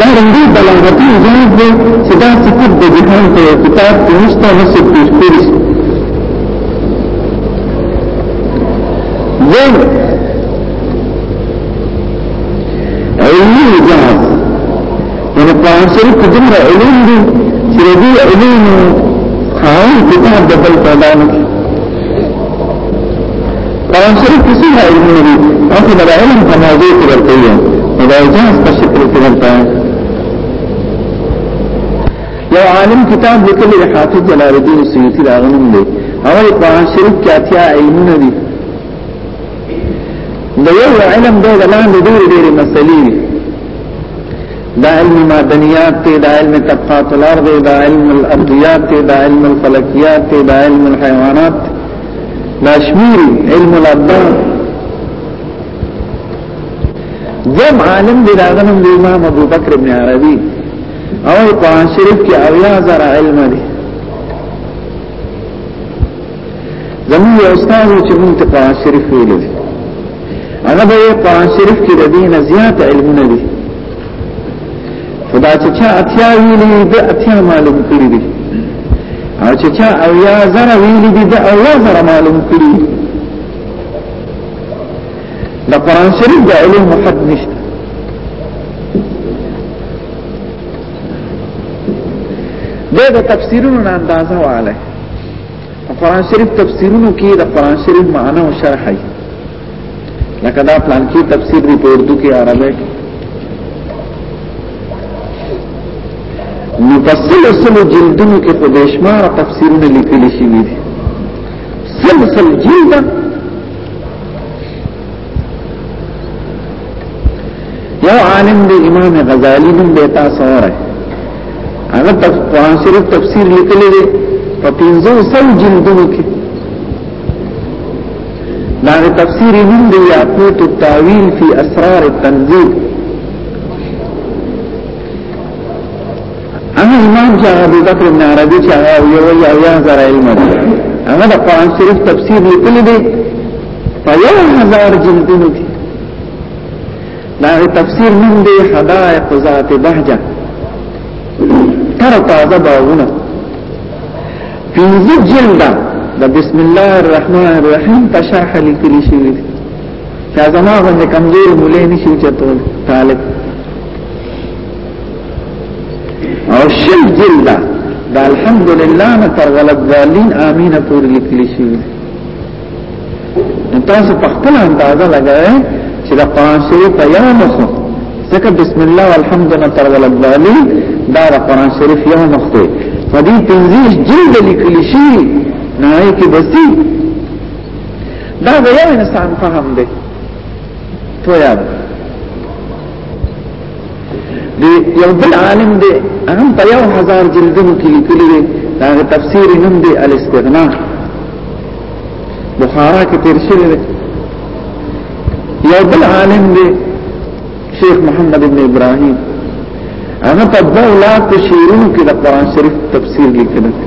دا رنګي بلاغتي ځواب دی چې دا صفت د جهان په کتاب کې نشته نه څه پیش کړی زم علمي جهاز یعنی په اصل کې دومره علم دي چې دې علم خاون کتاب د بل پیدا نه فرانسوي کې څومره علمونه دي تاسو به د علم په موضوع کې درته وي نو د اجاز په شکل کې درته یو عالم کتاب لیکلی دی حافظ جلال الدین سیوطي دا غنوم دی هغه قرآن شریف کې اتیا علمونه دي د یو علم دی د لاندې ډېرې ډېرې مسلې دي دا علم معدنیات ته دا علم طبقات الارض دا علم الارضیات ته دا علم الفلکیات ته دا علم الحیوانات ناشمیر علم الابدان جم عالم دی راغنم دی امام ابو بکر ابن عربی او قرآن شریف کی اویا زر علم دی زمون یو استاد چې مونږ ته قرآن شریف ویل دي هغه به قرآن شریف کې د دین زیات علمونه دي خدا چې چا اتیا ویلي د اتیا معلوم کړی دي او چې چا او یا زره ویلي دي د او یا زره معلوم کړی د قران شریف د علم حد نشته د تفسیرونو اندازه واله قرآن شریف تفسیرونو کې د قرآن شریف معنی او شرح لکه دا پلان کې تفسیر دی په اردو کې عربی کې مفصل سل جلدونو کې په بشمار تفسیرونه لیکل شوي دي سل سل جلد یو عالم دی امام غزالی نوم دی تاسو وره هغه قرآن شریف تفسیر لیکلی دی په 300 جلدونو کې دا تفسیر نیم دی یاقوت التاویل فی اسرار التنزیل اما امام چې ابو بکر بن عربي چې هغه یو یا یا زر علم دی هغه د قران شریف تفسیر لیکل دی په یو هزار جلدونو کې دا تفسیر نیم دی حدائق ذات بهجه تر تازه باغونه پنځه جلده د بسم الله الرحمن الرحیم په شرح لیکل شوی دی چې زما باندې کمزور مولې نشي چتول طالب او شل جلده د الحمدلله نه تر ولد ظالین امینه پورې لیکل شوی دی تاسو په خپل اندازه لګوي چې د قران شریف په یو مخه ځکه بسم الله والحمد لله تر ولدالي دا د قران شریف یو مخ دی په دې پنځه جلد لیکل شي نه کې بسي دا د یو انسان فهم دی تو یاد دی یو بل عالم دی هغه په یو هزار جلدونو کې لیکلی دی دا تفسیر نوم دی الاستغنا بخارا کې تیر شوی دی یو بل عالم دی شیخ محمد ابن ابراهیم هغه په دوه لاکو شعرونو کې د قران شریف تفسیر لیکلی دی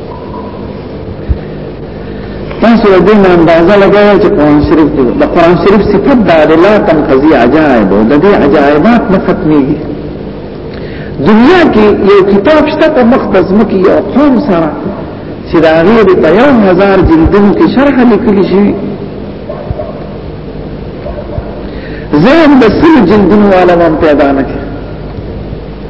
تاسو د دې اندازه لګوي چې قرآن شریف دی د قرآن شریف صفت دا د لا تنقضي عجائب او د دې عجائبات نه ختميږي دنیا کې یو کتاب شته په مختص مکی یو قوم سره چې دا غیر په یو هزار جلدونو کې شرح لیکل شي زه هم د سل جلدونو عالم پیدا نه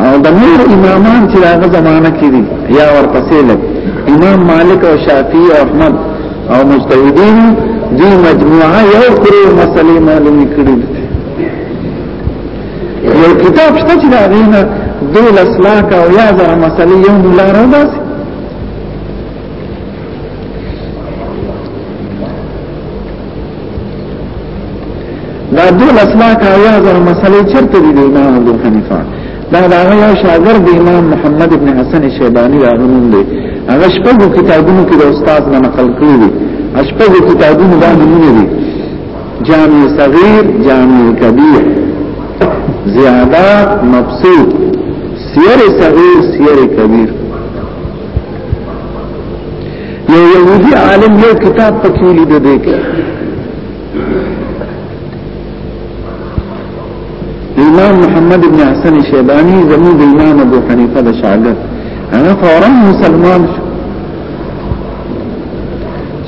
او د نور امامان چې هغه زمانہ کې دي یا ورپسې لګ امام مالک او شافعي او احمد او مجتهدین دي مجموعه یو کړو مسلې معلومې کړې دي یو کتاب شته چې دا غینه دول اسلاک او یا زره مسلې یو مولاره باسي دا دول اصلاح کاویا زر مسئلے چرته دی امام ابو حنیفه دا دا هغه شاګرد دی امام محمد ابن حسن شیبانی راغونم دی هغه شپږو کتابونو کې د استاد نه نقل کړی دی شپږو کتابونو باندې مونږ دی جامع صغیر جامع کبیر زیادات مبسوط سیر صغیر سیر کبیر یو یهودي عالم یو کتاب پکې لید دی کې امام محمد ابن حسن شیبانی زمون د امام ابو حنیفه د شاګرد هغه فورا مسلمان شو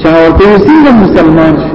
چا ورته مسلمان شو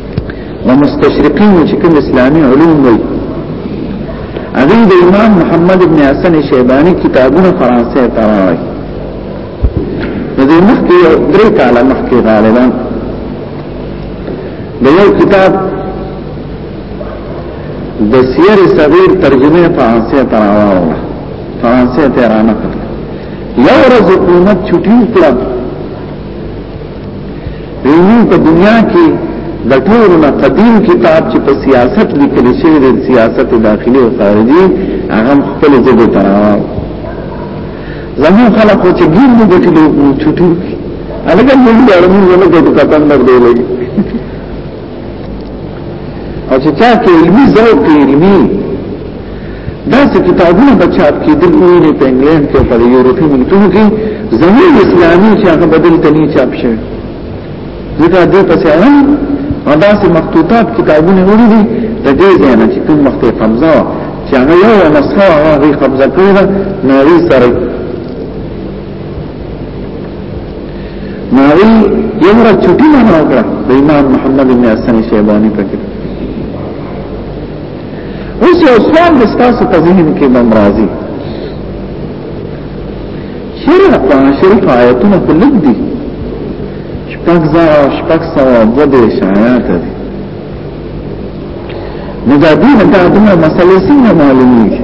او مستشرقین چې کوم اسلامي علوم وي هغه د امام محمد ابن حسن شیبانی کتابونه فرانسې ته راوړي د دې مخکې درې کاله مخکې غالبا د یو کتاب د سیر صغیر ترجمه فرانسې ته راوړه فرانسې ته رانه یو ورځ حکومت چټي کړه ویوی په دنیا کې د ټولو نه قدیم کتاب چې په سیاست لیکل شوی دی سیاست داخلي او خارجي هغه خپل ځای ته راو زمو خلق چې ګیر دې کېدو چټو هغه موږ د اړمنو نه د کتاب نه دی لګي او چې چا کې علمي ذوق علمي دا څه کتابونه بچاپ کې د کوینه په انګلند کې په یورپي ملکونو کې زموږ اسلامي چې هغه بدل تني چاپ شوی ځکه دې په څیر او دا څه مخطوطات کتابونه وړي دي د دې ځای نه چې کوم وخت یې قبضه چې هغه یو مسخه هغه قبضه کړی نو یې سره ماوی یو را چټی نه وکړه د امام محمد بن حسن شیبانی په کې اوس یو سوال د تاسو په ذهن کې بم راځي شرع قرآن شریف آیتونه په لږ دي شپږ زره او شپږ سوه او دوه دېرش آیات دي نو دا دې نه دا دومره مسلې څنګه معلومېږي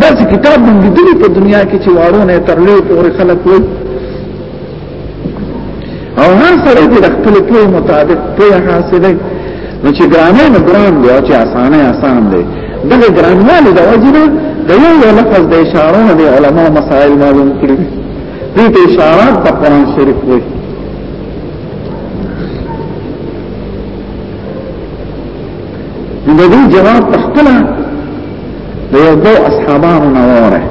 دا چې کتاب مونږ لیدلی په دنیا کې چې وارونه تر لوی پورې خلک وي او هر سره دې د خپل پوهې مطابق پوهه حاصله نو چې ګرانه نه ګران دی او چې اسانه اسان دی دغه ګرانوالی د وجنه د یو یو لفظ د اشارو نه دی علما مسائل معلوم کړی دې ته اشارات په قرآن شریف وایي د دې جواب تخپل د یو دو اصحابانو نواره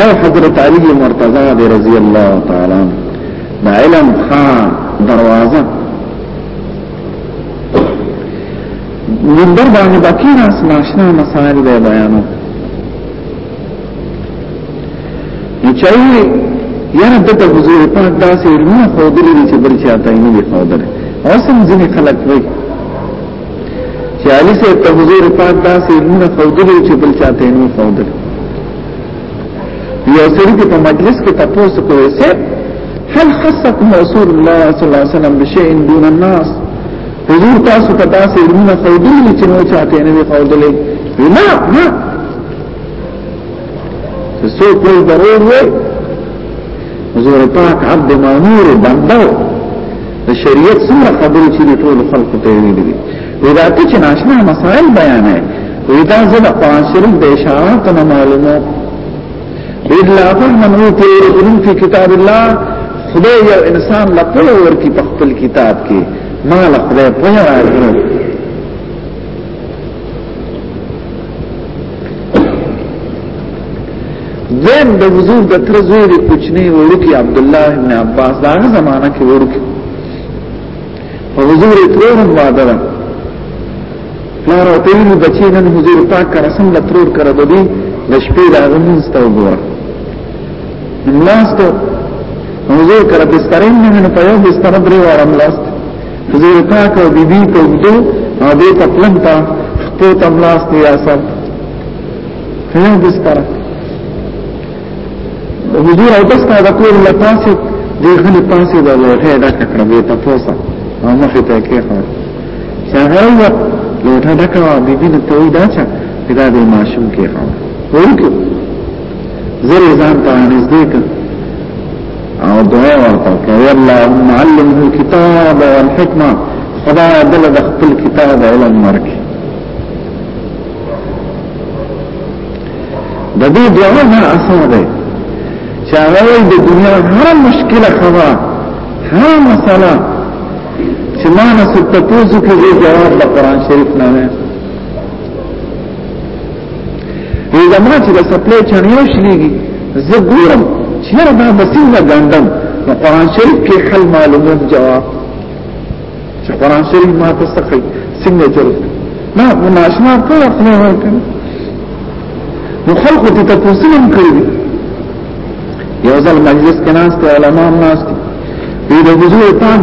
یو حضرت علی مرتضی دی رضی الله تعالی دا علم خان دروازه منبر باندې باقی ناس ناشنا مسائل به بیانو نو چاوی یاره دته حضور پاک داسې علمونه خودلې چې بل چاته یې نه وي خودلې اوس هم ځینې خلک وایي چې علي سه ته حضور پاک داسې نونه خودلې چې بل چاته نه خودل یو سری کې په مجلس کې تاسو کوی سه هل خصكم رسول الله صلی الله علیه وسلم بشیء دون الناس حضور تاسو ته داسې نونه خودلې چې نو چاته نه خودلې نه نه سو کوئی ضرور وي حضور پاک عبد مامور بندو د شریعت سره خبرې چې ټول خلق ته ویلي دي ودا ته چې ناشنا مسائل بیان ہے ودا زړه قاصر د اشارات نه معلومه الا فهم نو ته علم فی کتاب الله خدای یو انسان لا په ور کې په خپل کتاب کې مال خدای په یاد زم د حضور د تر زوی د کوچنی وړوکی عبد الله ابن عباس دا زمانہ کې وړوکی په حضور ترور واده ده لار او تیل بچی نن حضور پاک کا رسم له ترور کړ د دې د شپې د غمونځ ته وګوره نو لاس ته حضور کړه بسترین نه په یو بستر درې وارم لاس زیر پاک او بی بی په اوږدو او دې په پلن ته خپو ته ملاس دی اثر هغه بستر حضور او دستا د کور له پاسه دې غلي پاسه د لوټه ډک کړه دې ته پوسه او مخې ته کې خو څنګه یو لوټه ډک او بی بی ته وې دا چې دا دې ماشوم کې خو ورکو زری ځان ته نږدې کړ او دعا ورته کوي اللهم علمه الكتاب والحکمه خدا دل د خپل کتاب علم ورکړي د دې دعا نه اثر دی چې هغه د دنیا هر مشکله خوا هر مسله چې ما نه ستاسو کې جواب د قران شریف نه وی زما چې د سپلای چنیو شلیږي زه ګورم چې هر دا مسیح نه ګندم نو قرآن شریف کې حل معلومات جواب چې قرآن شریف ما ته سخی څنګه جوړ ما مناشنا په خپل ورکړ نو خلق ته تاسو هم کړی یو ځل مجلس کې ناس ته علماء ناس دي د حضور پاک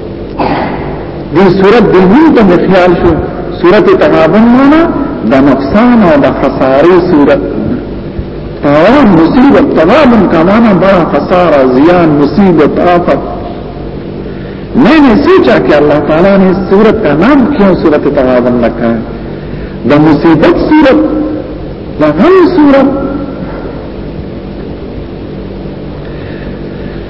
دې صورت دې موږ ته خیال شو صورت تغابن معنا د نقصان او د خسارې صورت تاوان مصیبت تغابن کمانا بڑا خسارہ زیان مصیبت آفت میں نے سوچا کہ اللہ تعالیٰ نے اس صورت کا نام کیوں صورت تغابن رکھا ہے دا مصیبت صورت دا غم صورت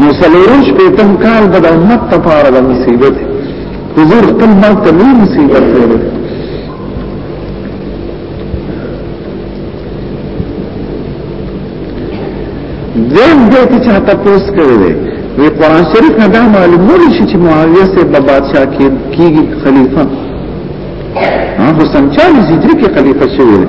نو سلورش په تم کال د امت لپاره د مصیبت حضور خپل مرګ ته لوی مصیبت ویل زم دې ته چاته پوس کړی دی وی قرآن شریف نه دا معلومول شي چې معاویه سه په بادشاہ کې کیږي خلیفہ هغه سنچالي هجری کې خلیفہ شوی دی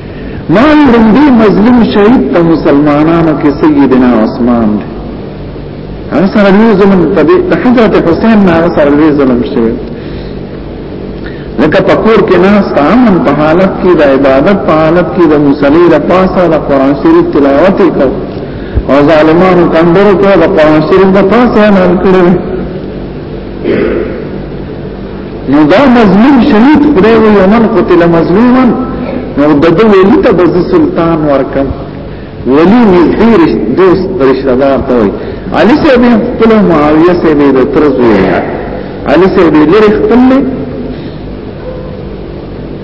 ما لومبي مظلوم شهید ته مسلمانانو کې سیدنا عثمان دی هغه سره لوی زمن په دې حضرت حسین نه هغه سره لوی زمن شوی لکه پکور کې ناس ته امن په حالت کې د عبادت په حالت کې د مصلی د پاسه د قران شریف تلاوت کو او ظالمانو کندرو ته د قران شریف د پاسه نه کړو نو دا مظلوم شهید خدای وی ومن قتل مظلوما نو د دې ولی ته بز سلطان ورکم ولی نږدې دوست رشتہ دار ته وی علي صاحب خپل معاویه صاحب د ترزوی علي صاحب لري خپل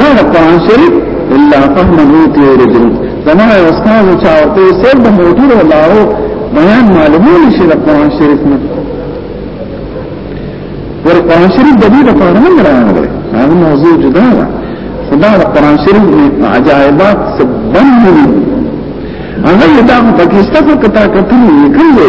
دا قرآن شریف الا فهم موتی ورجل زمان استاذ چاوتی سر دا موتور و لاو بیان معلومون شی دا قرآن شریف نا ور قرآن شریف دا دیر فارمان رایان گره هذا موضوع جدا دا خدا دا قرآن شریف میں عجائبات سب بن ہوئی اگر یہ دا پاکستان کو کتا کتنی نکل لے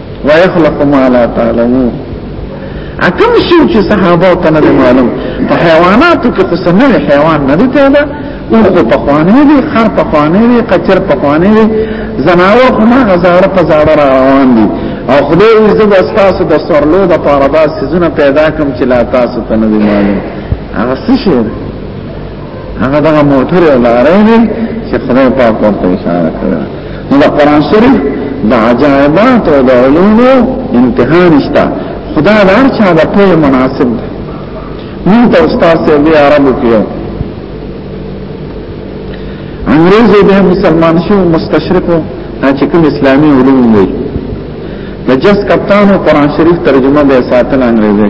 ويخلق ما لا تعلمون اکم شو چې صحابه ته نه معلوم په حیواناتو کې خو سمه حیوان نه دی پیدا او خو په خوانه دی خر په خوانه دی قچر په خوانه دی زناور خو نه غزاره په زاړه روان دي او خدای یې زب اساسو د سرلو د پاره دا سيزونه پیدا کوم چې لا تاسو ته نه معلوم هغه څه شي هغه دغه موټر او لارې دي چې خدای پاک ورته اشاره کړې نو د قران شریف د عجایبات او د علوم امتحان شته خدا د هر چا د پوهې مناسب دی موږ ته استاد سي بیا عربو کې یو انګريز به مسلمان شو مستشرقو چې کوم اسلامي علوم وي د جس کپتانو قران شریف ترجمه به ساتل انګريزي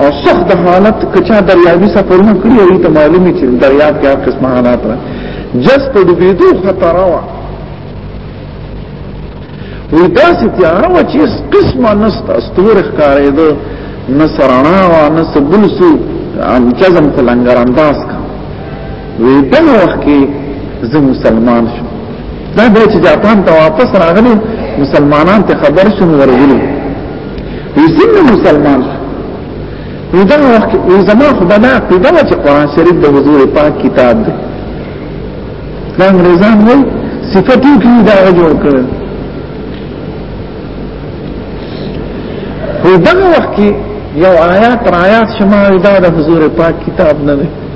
او سخت حالت کچا دریابي سفرونه کړی او ته معلومي چې دریاب کې هر قسم حالات را جس په ډوبېدو خطر وا وی دا چې تیار و چې قسمه نست استور ښکارې ده نصرانا و نس بلسو ان جزم تلنګر انداز کا وی په وخت کې زه مسلمان شوم دا به چې جاپان ته واپس راغلی مسلمانان ته خبر شوم ورغلی وی څنګه مسلمان شو وی دا وخت وی زما خدای نه پیدا چې قران شریف د حضور پاک کتاب دی دا انګريزان وای صفاتو کې دا جوړ کړ وی دا وخت یو آیات را آیات شما دا د حضور پاک کتاب نه دی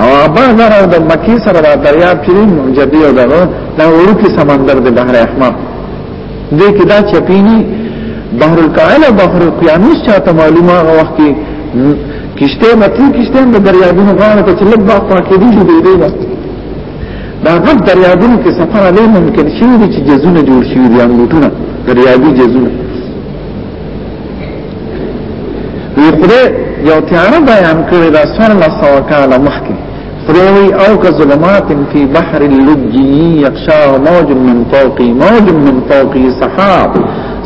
او ابر نه د مکی سره د دریاب چې جدي او دغه دا ورکی سمندر د بحر احمر دې کې دا چپینی بحر الکاعل او بحر القیانوس چاته معلومه هغه وخت کې کشته متی کشته د دریابونو غاړه ته چلک باغ پاکې دي دې دې دا غد دریابونو کې سفر علی ممکن شي چې جزونه جوړ شي دي انګوټونه دریابي جزونه وی خدای یو تیاره بیان کړی دا سر له سوا کاله مخکې خدای وی او که ظلمات فی بحر اللجی یخشا موج من فوقی موج من فوقی سحاب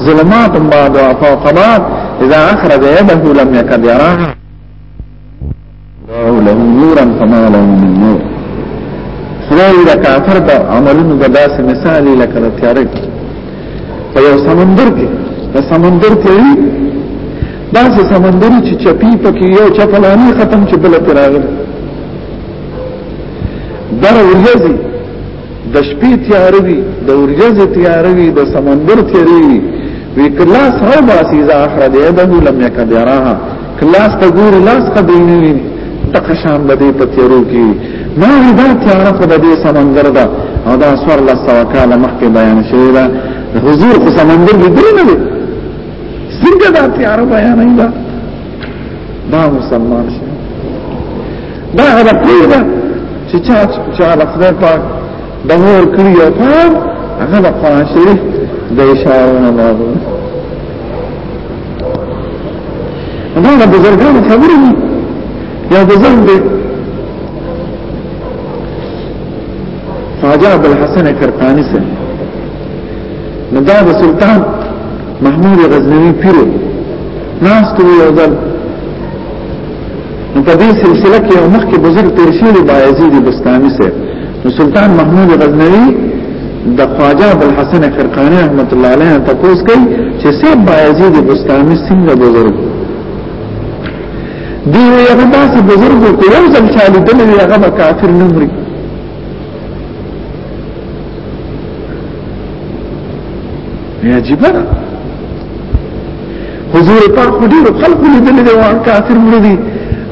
ظلمات بعد وفوق بعد اذا اخرج يده لم يكد يراها له نورا فما له من نور خدای د کافر د عملونو د داسې مثال لکه د تیارې په یو سمندر کې د سمندر تیارې داسې سمندري چې چپی پکې یو چپلانی ختم چې بل تراغل در ورځي د شپې تیارې وي د ورځې تیارې وي د سمندر تیارې وي وی کلاس هاو باسی اذا اخرج یده لم یکد یراها کلاس ته ګور لاس ته دینوی تقشان بدی په تیرو کی ما دا تیار خو بدی سمندر دا او دا سور لسو کال مخکې بیان شوی دا حضور خو سمندر کې دی نه څنګه دا تیار بیان نه دا مسلمان شي دا هغه پیدا چې چا چا خدای پاک د نور کړی او پام هغه د قرآن شریف د اشاره نه ماغو دا د بزرګانو خبرې یا د زم دی خواجه عبدالحسن کرقانی سره نو دا د سلطان محمود غزنوی پیرو ناس ته یو ځل نو په دې سلسله کې یو مخکې بزرګ تیر شوی دی بایزید بستامي سره نو سلطان محمود غزنوی د خواجه ابو الحسن خرقانی رحمت الله علیه ته کوس کوي چې سه بایزید بستامي څنګه بزرګ دی هغه داسې بزرګ کو یو ځل چې لیدل هغه کافر نه مري نه عجیب ده حضور پاک خو ډیر خلق لیدل دي وان کافر مړي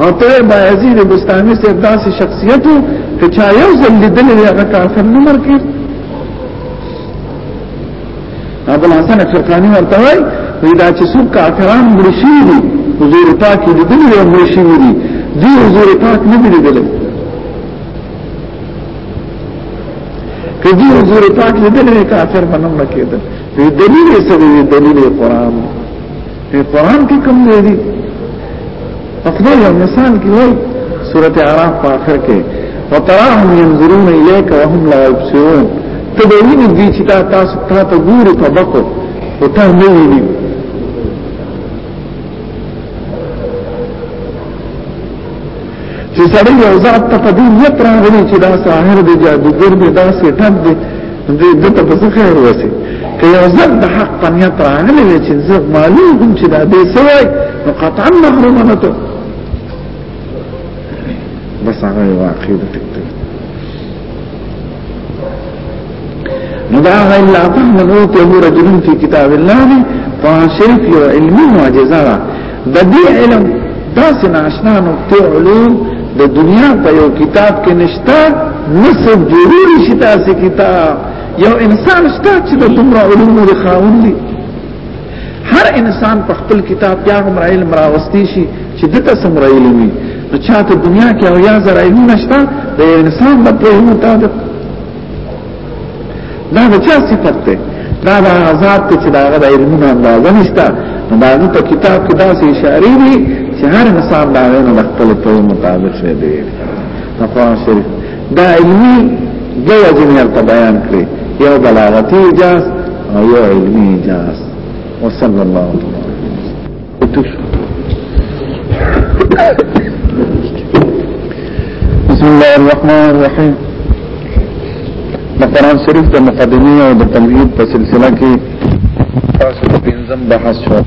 او ته با عزیز بستانی سے داسې شخصیت ته چا یو ځل لیدل دي هغه کافر نه مرکه ابو الحسن فرقانی ورته وای دا چې څوک کافران مړي شي دي حضور پاک لیدل دي مړي شي دي دی حضور پاک نه لیدل کدی حضور پاک لیدل کافر بنم نکیدل وی دلیل سره وی دلیل قرآن وی قرآن کی کم دی دی اخبر یو مثال کی وی سورت عراق پا آخر کے وطراهم ينظرون إليك وهم لا يبصرون تبوين دي چې تا تاسو تا ته ګوري په بکو او تا نه ویني چې سړی یو ذات ته په دې نیت راغلی چې دا ساحر دی جادوګر دی دا سیټن دی دې دته په خیر وسی که یو ذات د حق په نیت راغلی وي چې زه معلوم هم چې دا دې سوی نو قطعا محروم نه ته بس هغه واقع دی نو دا الا فهم نوته رجل فی کتاب الله دی فاسرف یو علمی معجزه د دې علم داسې ناشنا نقطه علوم د دنیا په یو کتاب کې نشته نسب جوړی شي تاسو کتاب یو انسان شته چې د دومره علومو خاوند دی هر انسان په خپل کتاب بیا هم علم راوستي شي چې د تاسو علم وي نو چاته دنیا کې او یا زر علم نشته د انسان د په یو مطابق دا د چا صفت ده دا د آزاد ته چې دا د علمونو اندازه نشته نو دا د کتاب کې داسې اشاره دي چې هر انسان دا غوښنه د خپل په مطابق شه دی دا قرآن شریف دا علمي د وجه نه بیان کړی یو بلاغتي اجازه او یو علمي اجاز وصلى الله بسم الله الرحمن الرحيم د قران شریف د مقدمه او د تمهید په سلسله کې تاسو د پنځم بحث شو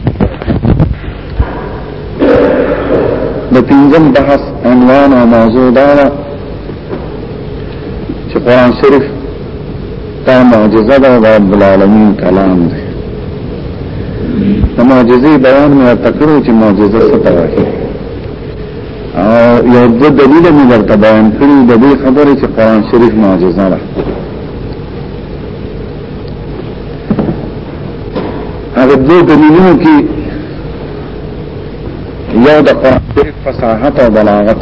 د پنځم بحث عنوان او موضوع دا چې قران شریف دا معجزه ده دا رب العالمین کلام ده دا معجزه بیان مې تکړو چې معجزه څه ته وایي او یو د دلیل مې درته بیان کړی د دې خبرې چې قران شریف معجزه ده هغه د دلیلونو کې یو د قران شریف فصاحت او بلاغت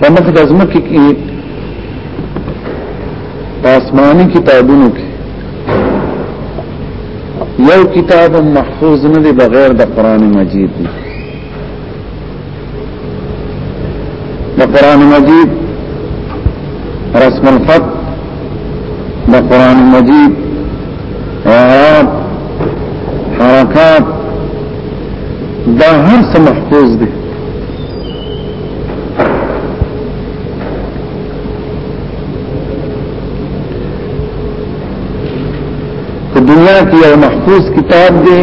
په مخ د ځمکې کې آسماني کتابونو کې یو کتاب محفوظ نه دی بغیر د قران مجید دی د قران مجید رسم الخط د قران مجید آیات حرکات دا هر څه محفوظ دي په دنیا کې یو محفوظ کتاب دی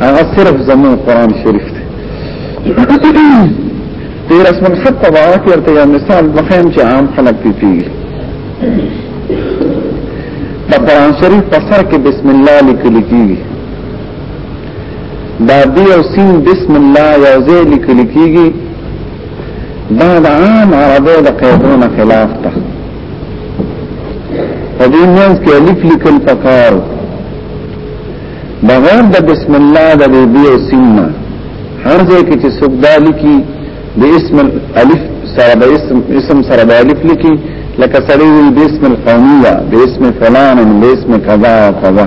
هغه صرف زمون قران شریف دی دې رسم الخط طبعات ورته یو مثال بخیم چې عام خلک پی پیږي په قران شریف په سر کې بسم الله لیکل کیږي دا دی او سین بسم الله یو ځای لیکل کیږي دا د عام عربو د قیدونو خلاف ده په دې منځ کې الف لیکل پکار بغیر د بسم الله د دی او سین نه هر ځای کې چې څوک دا لیکي د اسم الف سره د اسم اسم سره د الف لیکي لکه سړی وي د اسم القوميه د اسم فلان د اسم کذا او کذا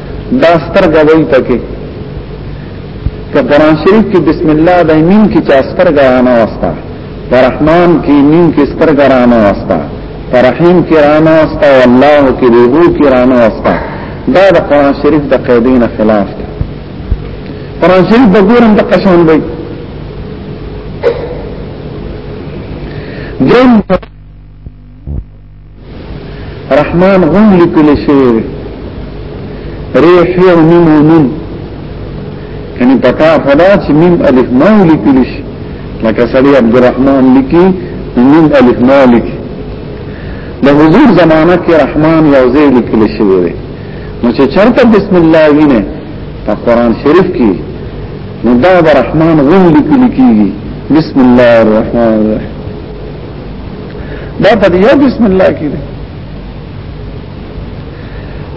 دا سترګه وای پکې که قرآن شریف کې بسم الله د مين کې چا سترګه رانه واستا رحمان کې مين کې سترګه رانه واستا رحیم کې رانه واستا والله کې دیو کې رانه واستا دا د قرآن شریف د قیدین خلاف دی قرآن شریف د ګورم د قشان وای درم رحمان غون لیکل شوی دی ریح یو نیم و نون یعنی پکا فدا چې نیم الف ما لیکل شي لکه سړی عبدالرحمن لیکي نیم الف ما لیکي د حضور زمانہ کې رحمان یو ځای لیکل شوی دی نو چې چرته بسم الله وینه په قران شریف کې نو دا د رحمان غون لیکل کیږي بسم الله الرحمن الرحیم دا په یو بسم الله کې دی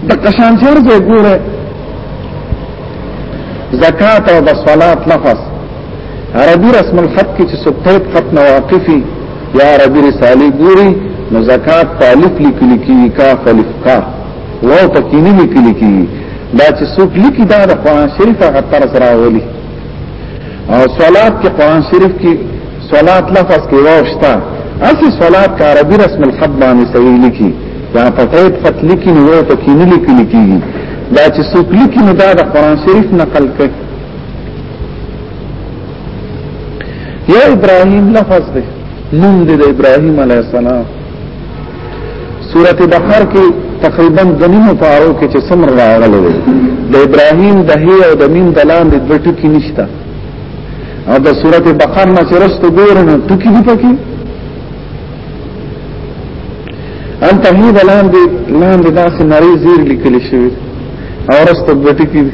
د قشان چیر ځای ګوره زکات او د صلات لفظ عربي رسم الخط کې چې سبتیت خط نواقفي یا عربي رسالي ګوري نو زکات په الف لیکل کیږي کاف الف کا واو پکې نه لیکل کیږي دا چې څوک لیکي دا د قرآن شریف هغه طرز راولي او صلات کې قران شریف کې صلات لفظ کې واوښتا اسی صلات کا عربی رسم الخط باندې صحیح لیکي دا پټه فت لیکي نو یو پکې نه لیکي لیکيږي دا چې څوک لیکي نو دا د قران شریف نقل کوي یا ابراهیم لفظ دی نوم دی د ابراهیم علی السلام سورت بقر کې تقریبا د نیمو پارو کې چې څومره راغلي دي د ابراهیم د هي او د مين د لاندې د ټکی نشته او د سورت بقر نه چې رسته ګورنه ټکی دي پکې ان ته هي د لاندې لاندې داسې نری زیر لیکل شوی او رسته د ټکی دي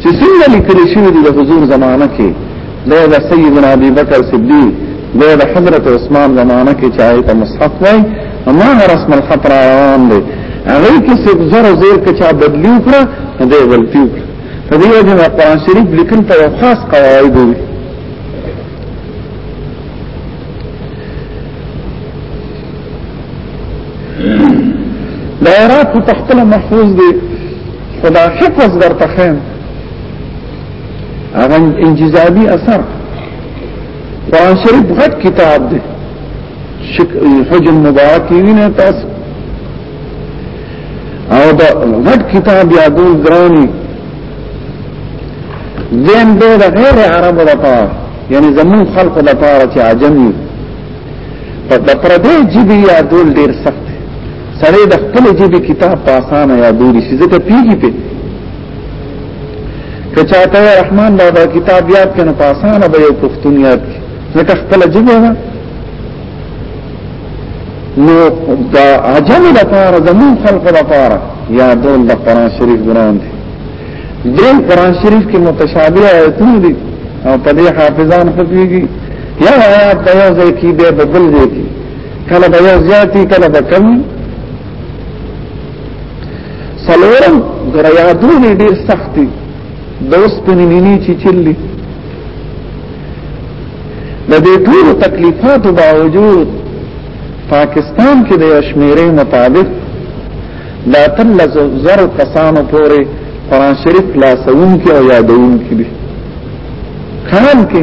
چې څنګه لیکل شوی دی د حضور زمانہ کې دا د سیدنا ابي بکر صدیق دا د حضرت عثمان زمانہ کې چې آیت مصحف وای اما رسم الخط روان دی هغه کې څه زر زر کې چا بدلی وکړه دا غلطي وکړه په دې وجه د قرآن شریف لیکل ته خاص قواعد دي دا را په تخته محفوظ دي خدا حق وز در تخیم اغا انجزابی اثر قرآن شریف غد کتاب دے حجم مبارکی وینا تاس او دا غد کتاب یادون گرانی دین دے دا غیر عرب دا پار یعنی زمون خلق دا پار چا عجمی پا دا پردے جبی یادول دیر سخت سره د خپل جیبې کتاب په اسانه یادوري شي ځکه پیږي په که چاته رحمان بابا کتاب یاد کنه په اسانه به یو پښتون یاد کی ځکه خپل جیبه ده نو دا عجم لپاره زمون خلق لپاره یادول د قرآن شریف ګران دي دې قرآن شریف کې متشابه آیتونه دي او په دې حافظان خپلېږي یا آیات د یو ځای کې به بل ځای کې کله به یو زیاتی کله به کم سلورم ګره یادونه ډیر سختی دوست په نینی چی چلی د دې ټول تکلیفاتو باوجود پاکستان کې د یشمیرې مطابق دا تل زر کسانو پورې قرآن شریف لاسون کې او یادون کې دي خان کې